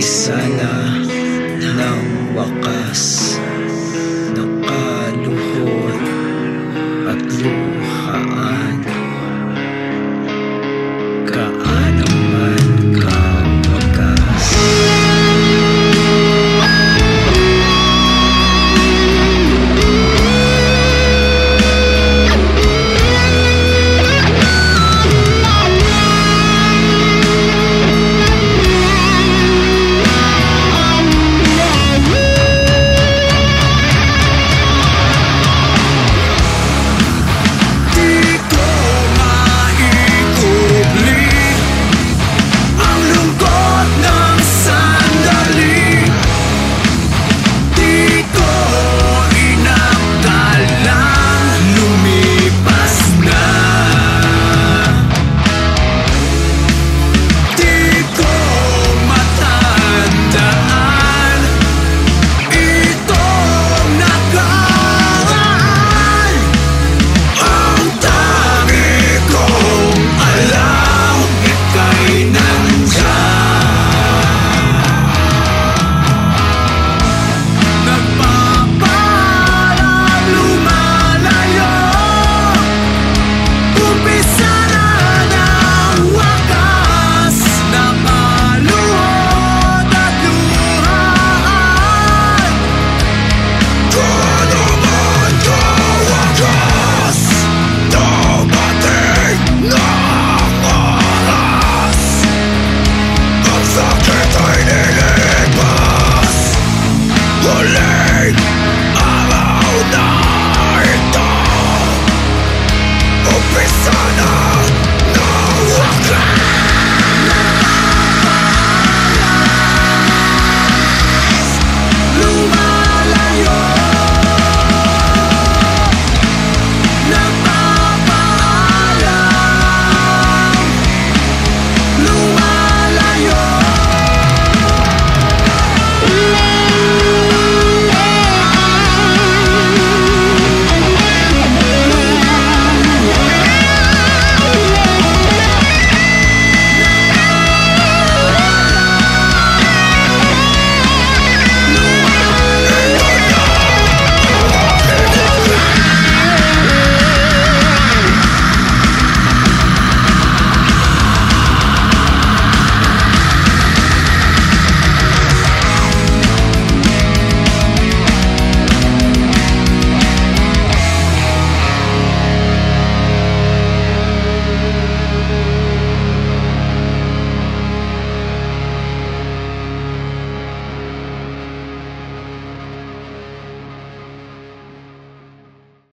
Umpisa na ng wakas.